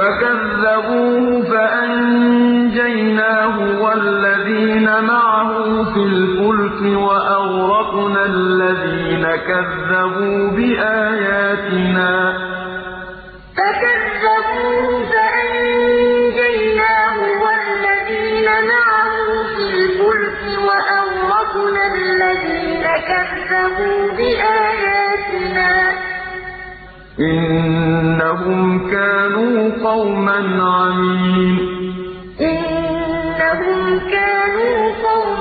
فَكَذَّبُوهُ فَأَنجَيْنَاهُ وَالَّذِينَ مَعَهُ فِي الْفُلْكِ وَأَغْرَقْنَا الَّذِينَ كَذَّبُوا بِآيَاتِنَا ۚ. فَكَذَّبُوهُ فَأَنجَيْنَاهُ وَالَّذِينَ مَعَهُ فِي الْفُلْكِ وَأَغْرَقْنَا الَّذِينَ كَذَّبُوا بِآيَاتِنَا ۚ. إِنَّهُمْ كَانُوا قَوْمًا عَمِينَ. إِنَّهُمْ كَانُوا قَوْمًا